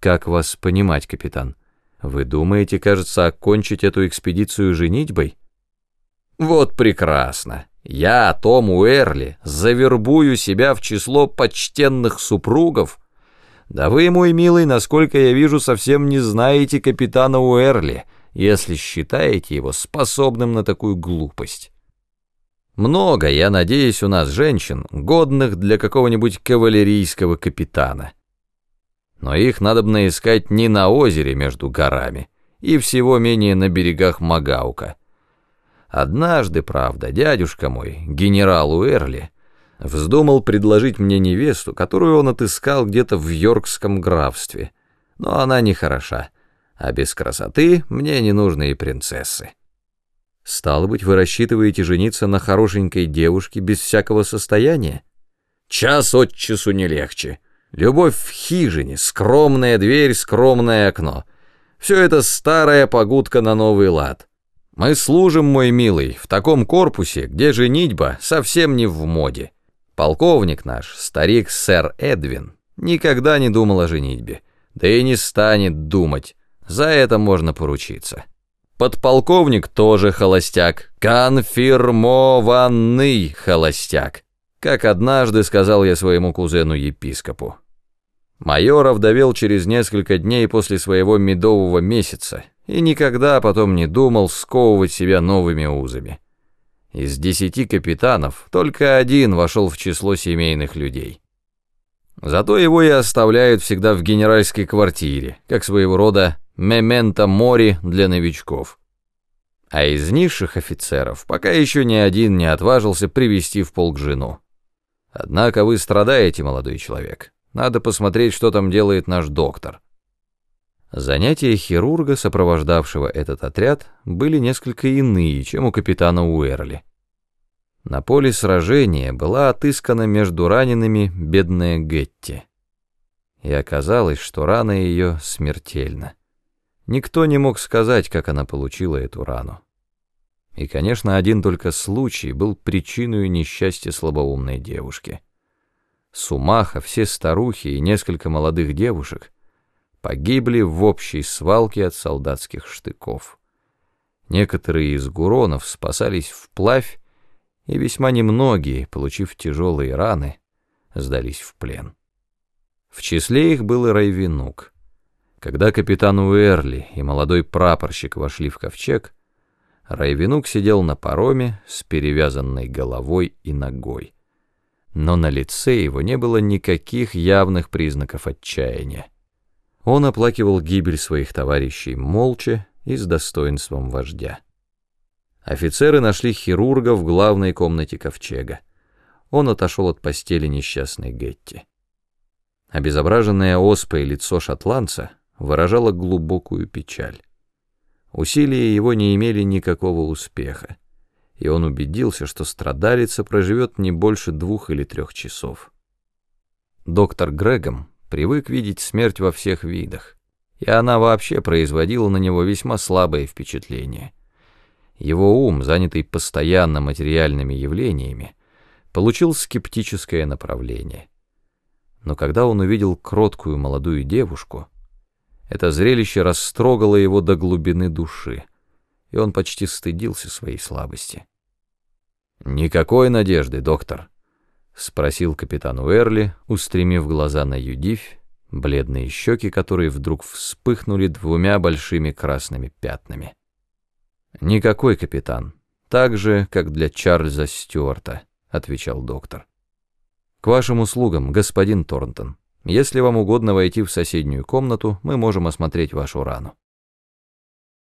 Как вас понимать, капитан? Вы думаете, кажется, окончить эту экспедицию женитьбой? Вот прекрасно. Я, Том Уэрли, завербую себя в число почтенных супругов. Да вы, мой милый, насколько я вижу, совсем не знаете капитана Уэрли, если считаете его способным на такую глупость. Много, я надеюсь, у нас женщин, годных для какого-нибудь кавалерийского капитана. Но их надо искать не на озере между горами, и всего менее на берегах Магаука. Однажды, правда, дядюшка мой, генерал Уэрли, вздумал предложить мне невесту, которую он отыскал где-то в Йоркском графстве, но она не хороша, а без красоты мне не нужны и принцессы. Стало быть, вы рассчитываете жениться на хорошенькой девушке без всякого состояния? Час от часу не легче. Любовь в хижине, скромная дверь, скромное окно. Все это старая погудка на новый лад. Мы служим, мой милый, в таком корпусе, где женитьба совсем не в моде. Полковник наш, старик сэр Эдвин, никогда не думал о женитьбе, да и не станет думать, за это можно поручиться. Подполковник тоже холостяк, конфирмованный холостяк, как однажды сказал я своему кузену-епископу. Майоров довел через несколько дней после своего медового месяца и никогда потом не думал сковывать себя новыми узами. Из десяти капитанов только один вошел в число семейных людей. Зато его и оставляют всегда в генеральской квартире, как своего рода мементо мори для новичков. А из низших офицеров пока еще ни один не отважился привести в полк жену. Однако вы страдаете, молодой человек. Надо посмотреть, что там делает наш доктор. Занятия хирурга, сопровождавшего этот отряд, были несколько иные, чем у капитана Уэрли. На поле сражения была отыскана между ранеными бедная Гетти. И оказалось, что рана ее смертельна. Никто не мог сказать, как она получила эту рану. И, конечно, один только случай был причиной несчастья слабоумной девушки. Сумаха, все старухи и несколько молодых девушек погибли в общей свалке от солдатских штыков. Некоторые из гуронов спасались вплавь, и весьма немногие, получив тяжелые раны, сдались в плен. В числе их был и Райвинук — когда капитан Уэрли и молодой прапорщик вошли в ковчег, Райвинук сидел на пароме с перевязанной головой и ногой. Но на лице его не было никаких явных признаков отчаяния. Он оплакивал гибель своих товарищей молча и с достоинством вождя. Офицеры нашли хирурга в главной комнате ковчега. Он отошел от постели несчастной Гетти. Обезображенное оспой лицо шотландца выражало глубокую печаль. Усилия его не имели никакого успеха, и он убедился, что страдалица проживет не больше двух или трех часов. Доктор Грегом привык видеть смерть во всех видах, и она вообще производила на него весьма слабое впечатление. Его ум, занятый постоянно материальными явлениями, получил скептическое направление. Но когда он увидел кроткую молодую девушку, это зрелище растрогало его до глубины души, и он почти стыдился своей слабости. «Никакой надежды, доктор», — спросил капитан Уэрли, устремив глаза на Юдивь, бледные щеки которые вдруг вспыхнули двумя большими красными пятнами. «Никакой, капитан, так же, как для Чарльза Стюарта», — отвечал доктор. «К вашим услугам, господин Торнтон». Если вам угодно войти в соседнюю комнату, мы можем осмотреть вашу рану.